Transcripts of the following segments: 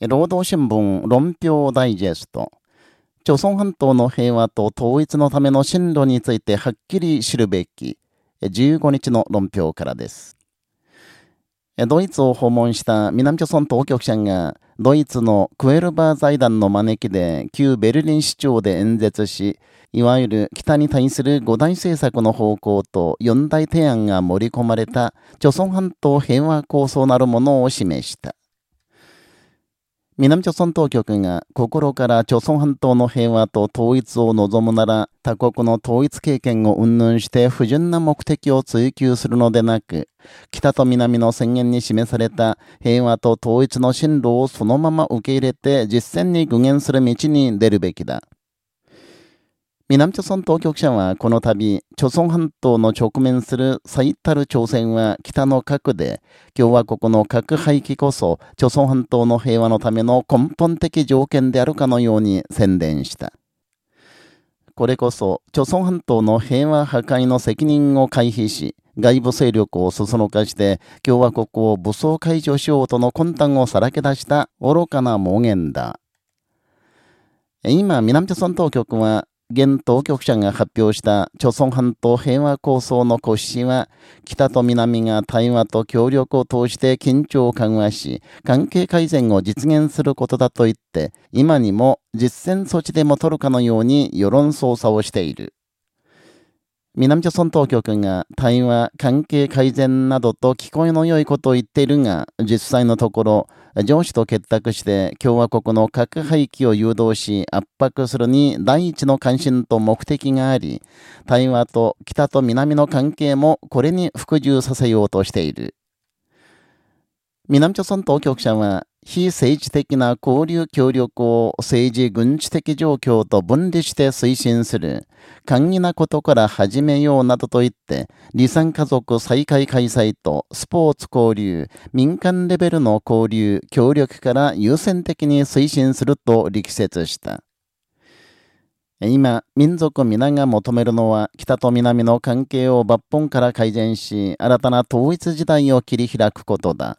労働新聞論評ダイジェスト。朝鮮半島の平和と統一のための進路についてはっきり知るべき。15日の論評からです。ドイツを訪問した南朝鮮当局者が、ドイツのクエルバー財団の招きで旧ベルリン市長で演説し、いわゆる北に対する五大政策の方向と四大提案が盛り込まれた、朝鮮半島平和構想なるものを示した。南朝鮮当局が心から朝鮮半島の平和と統一を望むなら他国の統一経験を云々して不純な目的を追求するのでなく北と南の宣言に示された平和と統一の進路をそのまま受け入れて実践に具現する道に出るべきだ。南朝鮮当局者はこの度、朝鮮半島の直面する最たる挑戦は北の核で、共和国の核廃棄こそ、朝鮮半島の平和のための根本的条件であるかのように宣伝した。これこそ、朝鮮半島の平和破壊の責任を回避し、外部勢力をそそのかして、共和国を武装解除しようとの魂胆をさらけ出した愚かな妄言だ。今、南朝鮮当局は、現当局者が発表した朝鮮半島平和構想の骨子は、北と南が対話と協力を通して緊張を緩和し、関係改善を実現することだと言って、今にも実践措置でも取るかのように世論操作をしている。南朝鮮当局が対話、関係改善などと聞こえの良いことを言っているが、実際のところ、上司と結託して共和国の核廃棄を誘導し圧迫するに第一の関心と目的があり、対話と北と南の関係もこれに服従させようとしている。南朝鮮当局者は、非政治的な交流協力を政治軍事的状況と分離して推進する、簡易なことから始めようなどと言って、離散家族再開開催とスポーツ交流、民間レベルの交流、協力から優先的に推進すると力説した。今、民族皆が求めるのは、北と南の関係を抜本から改善し、新たな統一時代を切り開くことだ。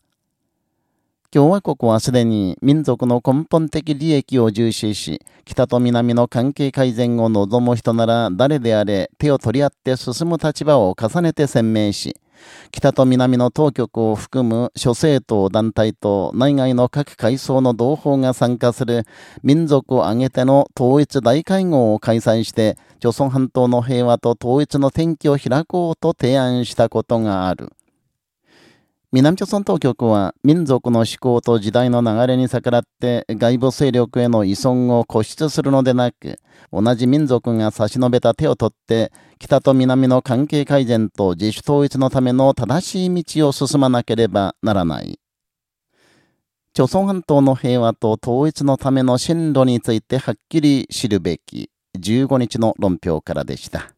共和国はすでに民族の根本的利益を重視し、北と南の関係改善を望む人なら誰であれ手を取り合って進む立場を重ねて鮮明し、北と南の当局を含む諸政党団体と内外の各階層の同胞が参加する民族を挙げての統一大会合を開催して、朝鮮半島の平和と統一の転機を開こうと提案したことがある。南朝鮮当局は民族の思考と時代の流れに逆らって外部勢力への依存を固執するのでなく、同じ民族が差し伸べた手を取って北と南の関係改善と自主統一のための正しい道を進まなければならない。朝鮮半島の平和と統一のための進路についてはっきり知るべき15日の論評からでした。